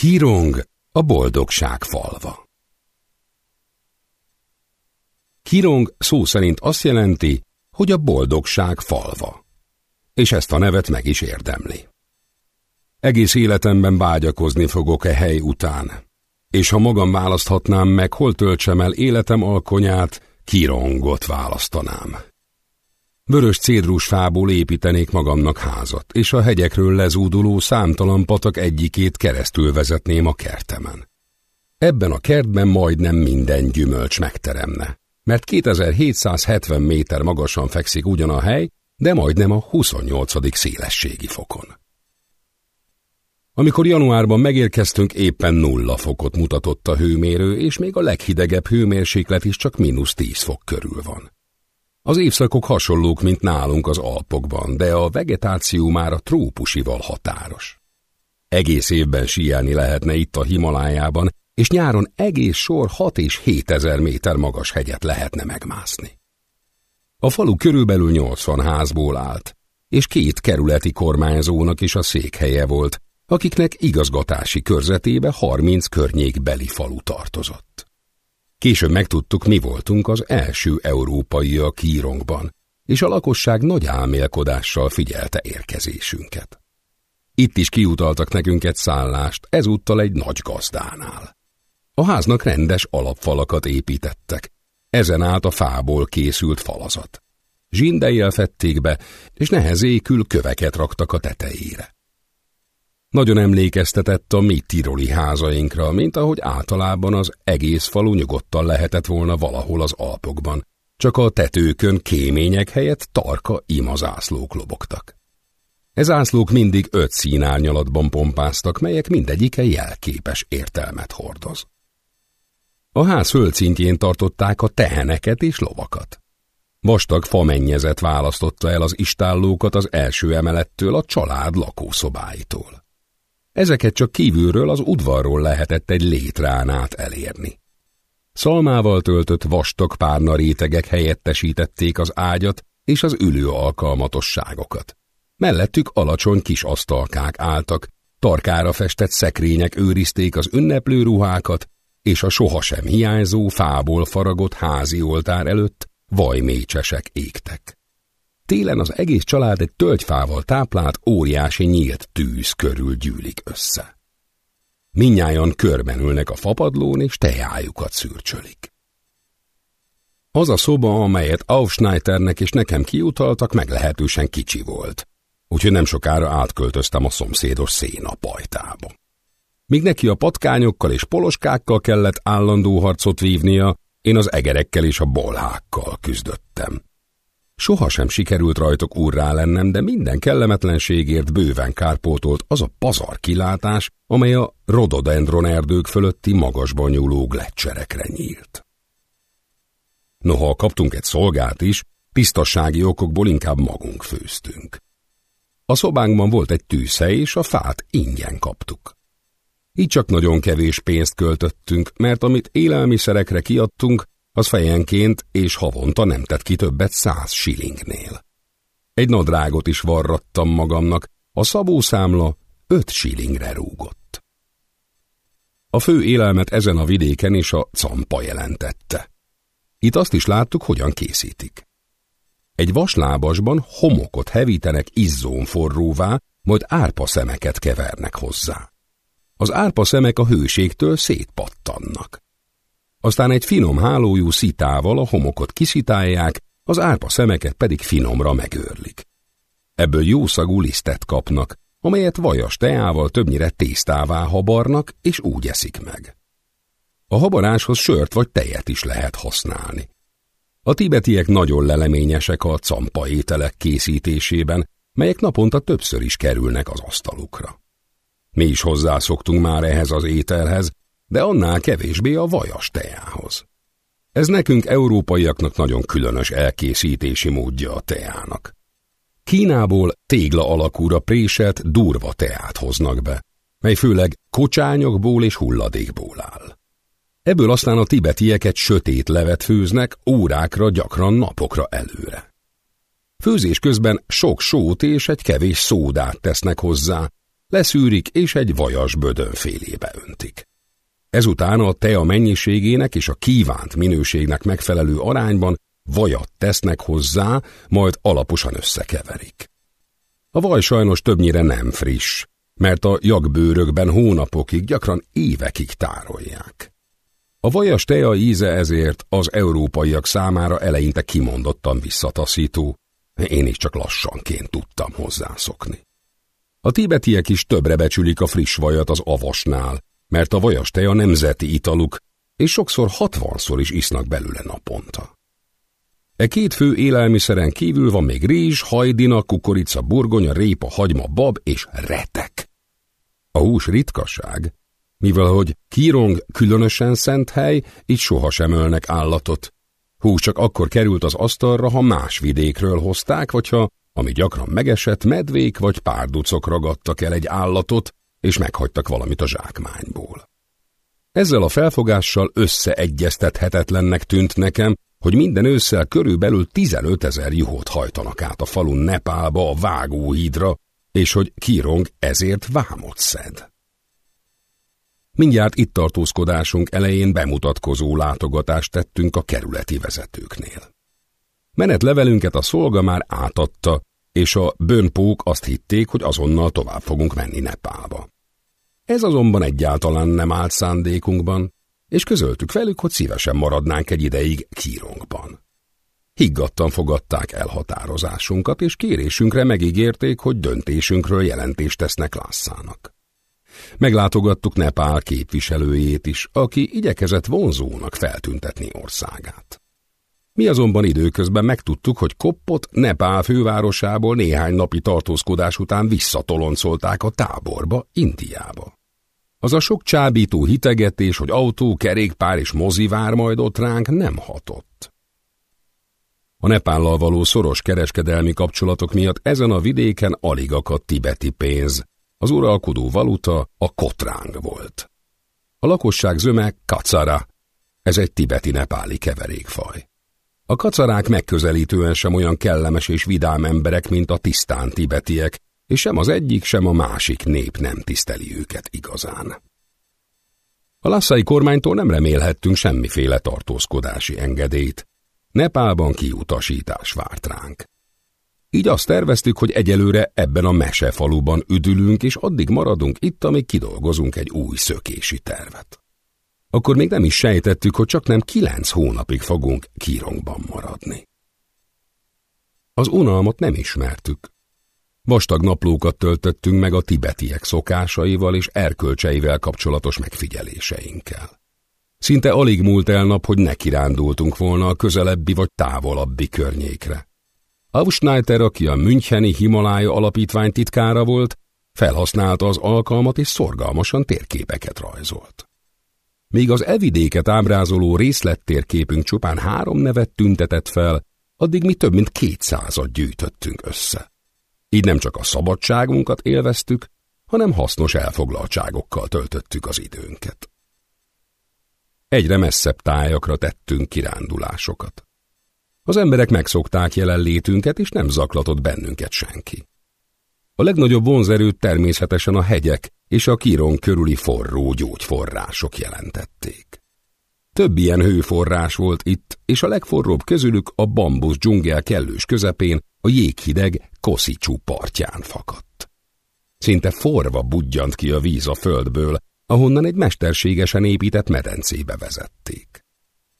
Kirong, a boldogság falva. Kirong szó szerint azt jelenti, hogy a boldogság falva. És ezt a nevet meg is érdemli. Egész életemben vágyakozni fogok e hely után, és ha magam választhatnám meg, hol töltsem el életem alkonyát, Kirongot választanám. Vörös cédrus fából építenék magamnak házat, és a hegyekről lezúduló számtalan patak egyikét keresztül vezetném a kertemen. Ebben a kertben majdnem minden gyümölcs megteremne, mert 2770 méter magasan fekszik ugyan a hely, de majdnem a 28. szélességi fokon. Amikor januárban megérkeztünk, éppen nulla fokot mutatott a hőmérő, és még a leghidegebb hőmérséklet is csak mínusz 10 fok körül van. Az évszakok hasonlók, mint nálunk az Alpokban, de a vegetáció már a trópusival határos. Egész évben síelni lehetne itt a Himalájában, és nyáron egész sor 6 és 7 ezer méter magas hegyet lehetne megmászni. A falu körülbelül 80 házból állt, és két kerületi kormányzónak is a székhelye volt, akiknek igazgatási körzetébe 30 környékbeli falu tartozott. Később megtudtuk, mi voltunk az első európai a Kírongban, és a lakosság nagy álmélkodással figyelte érkezésünket. Itt is kiutaltak nekünk egy szállást, ezúttal egy nagy gazdánál. A háznak rendes alapfalakat építettek, ezen állt a fából készült falazat. Zsindejjel fették be, és nehezékül köveket raktak a tetejére. Nagyon emlékeztetett a mi tiroli házainkra, mint ahogy általában az egész falu nyugodtan lehetett volna valahol az Alpokban. Csak a tetőkön kémények helyett tarka imazászlók lobogtak. Ez ászlók mindig öt színárnyalatban pompáztak, melyek mindegyike jelképes értelmet hordoz. A ház földszintjén tartották a teheneket és lovakat. Vastag famennyezet választotta el az istállókat az első emelettől a család lakószobáitól. Ezeket csak kívülről az udvarról lehetett egy létrán át elérni. Szalmával töltött vastag párna rétegek helyettesítették az ágyat és az ülő alkalmatosságokat. Mellettük alacsony kis asztalkák álltak, tarkára festett szekrények őrizték az ünneplő ruhákat, és a sohasem hiányzó fából faragott házi oltár előtt vajmécsesek égtek. Télen az egész család egy tölgyfával táplált óriási nyílt tűz körül gyűlik össze. Minnyájan körben ülnek a fapadlón és tejájukat szürcsölik. Az a szoba, amelyet Aufschneiternek és nekem kiutaltak, meglehetősen kicsi volt, úgyhogy nem sokára átköltöztem a szomszédos szénapajtába. Míg neki a patkányokkal és poloskákkal kellett állandó harcot vívnia, én az egerekkel és a bolhákkal küzdöttem. Sohasem sikerült rajtok úrrá lennem, de minden kellemetlenségért bőven kárpótolt az a pazar kilátás, amely a rododendron erdők fölötti magasban nyúló gletcserekre nyílt. Noha kaptunk egy szolgát is, tisztassági okokból inkább magunk főztünk. A szobánkban volt egy tűzhely, és a fát ingyen kaptuk. Így csak nagyon kevés pénzt költöttünk, mert amit élelmiszerekre kiadtunk, az fejenként és havonta nem tett ki többet száz shillingnél. Egy nadrágot is varrattam magamnak, a szabószámla öt shillingre rúgott. A fő élelmet ezen a vidéken is a campa jelentette. Itt azt is láttuk, hogyan készítik. Egy vaslábasban homokot hevítenek izzón forróvá, majd árpa szemeket kevernek hozzá. Az árpa szemek a hőségtől szétpattannak. Aztán egy finom hálójú szitával a homokot kiszitálják, az árpa szemeket pedig finomra megőrlik. Ebből jószagú lisztet kapnak, amelyet vajas teával többnyire tésztává habarnak, és úgy eszik meg. A habaráshoz sört vagy tejet is lehet használni. A tibetiek nagyon leleményesek a campa ételek készítésében, melyek naponta többször is kerülnek az asztalukra. Mi is hozzászoktunk már ehhez az ételhez, de annál kevésbé a vajas teához. Ez nekünk európaiaknak nagyon különös elkészítési módja a teának. Kínából tégla alakúra préselt durva teát hoznak be, mely főleg kocsányokból és hulladékból áll. Ebből aztán a tibetieket sötét levet főznek órákra, gyakran napokra előre. Főzés közben sok sót és egy kevés szódát tesznek hozzá, leszűrik és egy vajas bödönfélébe öntik. Ezután a tea mennyiségének és a kívánt minőségnek megfelelő arányban vajat tesznek hozzá, majd alaposan összekeverik. A vaj sajnos többnyire nem friss, mert a jagbőrökben hónapokig, gyakran évekig tárolják. A vajas tea íze ezért az európaiak számára eleinte kimondottan visszataszító, én is csak lassanként tudtam hozzászokni. A tibetiek is többre becsülik a friss vajat az avasnál, mert a vajas tea nemzeti italuk, és sokszor hatvanszor is isznak belőle naponta. E két fő élelmiszeren kívül van még rizs, hajdina, kukorica, burgonya, répa, hagyma, bab és retek. A hús ritkaság, mivel hogy Kirong különösen szent hely, így sohasem ölnek állatot. Hús csak akkor került az asztalra, ha más vidékről hozták, vagy ha, ami gyakran megesett, medvék vagy párducok ragadtak el egy állatot, és meghagytak valamit a zsákmányból. Ezzel a felfogással összeegyeztethetetlennek tűnt nekem, hogy minden ősszel körülbelül 15 ezer juhot hajtanak át a falun Nepálba a vágóhídra, és hogy Kirong ezért vámot szed. Mindjárt itt tartózkodásunk elején bemutatkozó látogatást tettünk a kerületi vezetőknél. Menetlevelünket a szolga már átadta, és a bönpók azt hitték, hogy azonnal tovább fogunk menni Nepálba. Ez azonban egyáltalán nem állt szándékunkban, és közöltük velük, hogy szívesen maradnánk egy ideig Kírongban. Higgadtan fogadták elhatározásunkat, és kérésünkre megígérték, hogy döntésünkről jelentést tesznek Lásszának. Meglátogattuk Nepál képviselőjét is, aki igyekezett vonzónak feltüntetni országát. Mi azonban időközben megtudtuk, hogy Koppot Nepál fővárosából néhány napi tartózkodás után visszatoloncolták a táborba, Indiába. Az a sok csábító hitegetés, hogy autó, kerékpár és mozi vár majd ott ránk nem hatott. A Nepállal való szoros kereskedelmi kapcsolatok miatt ezen a vidéken alig akadt tibeti pénz, az uralkodó valuta a kotráng volt. A lakosság zöme kacara, ez egy tibeti-nepáli keverékfaj. A kacarák megközelítően sem olyan kellemes és vidám emberek, mint a tisztán tibetiek, és sem az egyik, sem a másik nép nem tiszteli őket igazán. A lasszai kormánytól nem remélhettünk semmiféle tartózkodási engedélyt. Nepálban kiutasítás várt ránk. Így azt terveztük, hogy egyelőre ebben a mesefaluban üdülünk, és addig maradunk itt, amíg kidolgozunk egy új szökési tervet. Akkor még nem is sejtettük, hogy csak nem kilenc hónapig fogunk kírongban maradni. Az unalmat nem ismertük. Vastag naplókat töltöttünk meg a tibetiek szokásaival és erkölcseivel kapcsolatos megfigyeléseinkkel. Szinte alig múlt el nap, hogy nekirándultunk volna a közelebbi vagy távolabbi környékre. Aufschneider, aki a Müncheni Himalája alapítvány titkára volt, felhasználta az alkalmat és szorgalmasan térképeket rajzolt. Míg az evidéket ábrázoló részlettérképünk csupán három nevet tüntetett fel, addig mi több mint kétszázat gyűjtöttünk össze. Így nem csak a szabadságunkat élveztük, hanem hasznos elfoglaltságokkal töltöttük az időnket. Egyre messzebb tájakra tettünk kirándulásokat. Az emberek megszokták jelenlétünket, és nem zaklatott bennünket senki. A legnagyobb vonzerőt természetesen a hegyek és a kíron körüli forró gyógyforrások jelentették. Több ilyen hőforrás volt itt, és a legforróbb közülük a bambusz dzsungel kellős közepén a jéghideg Koszicsú partján fakadt. Szinte forva budjant ki a víz a földből, ahonnan egy mesterségesen épített medencébe vezették.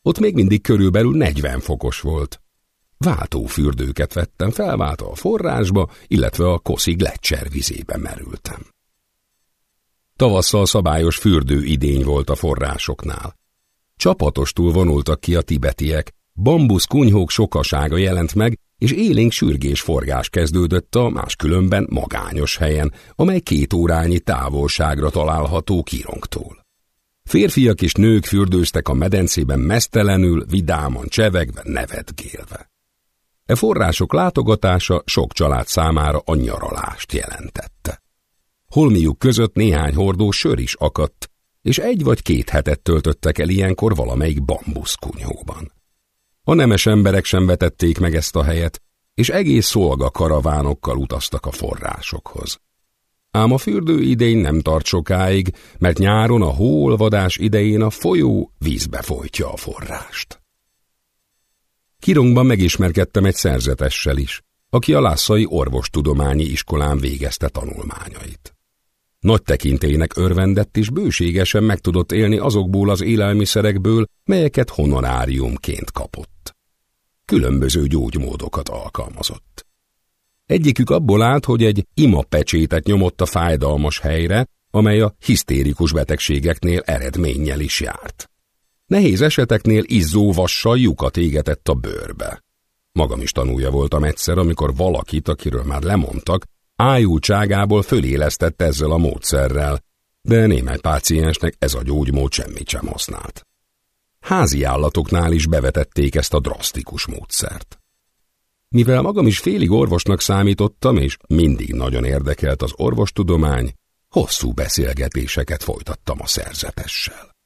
Ott még mindig körülbelül 40 fokos volt. Váltófürdőket vettem felváltva a forrásba, illetve a Koszi Gletscher vizébe merültem. Tavasszal szabályos fürdő idény volt a forrásoknál. Csapatostul vonultak ki a tibetiek, bambusz kunyhók sokasága jelent meg, és élénk sürgés forgás kezdődött a máskülönben magányos helyen, amely két órányi távolságra található kirongtól. Férfiak és nők fürdőztek a medencében mesztelenül, vidáman csevegve, nevetgélve. E források látogatása sok család számára a nyaralást jelentette. Holmiuk között néhány hordó sör is akadt, és egy vagy két hetet töltöttek el ilyenkor valamelyik bambuszkunyhóban. A nemes emberek sem vetették meg ezt a helyet, és egész szolga karavánokkal utaztak a forrásokhoz. ám a fürdő idény nem tart sokáig, mert nyáron a hóolvadás idején a folyó vízbe folytja a forrást. Kirongban megismerkedtem egy szerzetessel is, aki a Lászai Orvostudományi Iskolán végezte tanulmányait. Nagy tekintének örvendett és bőségesen meg tudott élni azokból az élelmiszerekből, melyeket honoráriumként kapott. Különböző gyógymódokat alkalmazott. Egyikük abból állt, hogy egy ima pecsétet nyomott a fájdalmas helyre, amely a hisztérikus betegségeknél eredménnyel is járt. Nehéz eseteknél izzóvassal lyukat égetett a bőrbe. Magam is tanulja voltam egyszer, amikor valakit, akiről már lemondtak, ájultságából fölélesztett ezzel a módszerrel, de némely páciensnek ez a gyógymód semmit sem használt. Házi állatoknál is bevetették ezt a drasztikus módszert. Mivel magam is félig orvosnak számítottam, és mindig nagyon érdekelt az orvostudomány, hosszú beszélgetéseket folytattam a szerzetessel.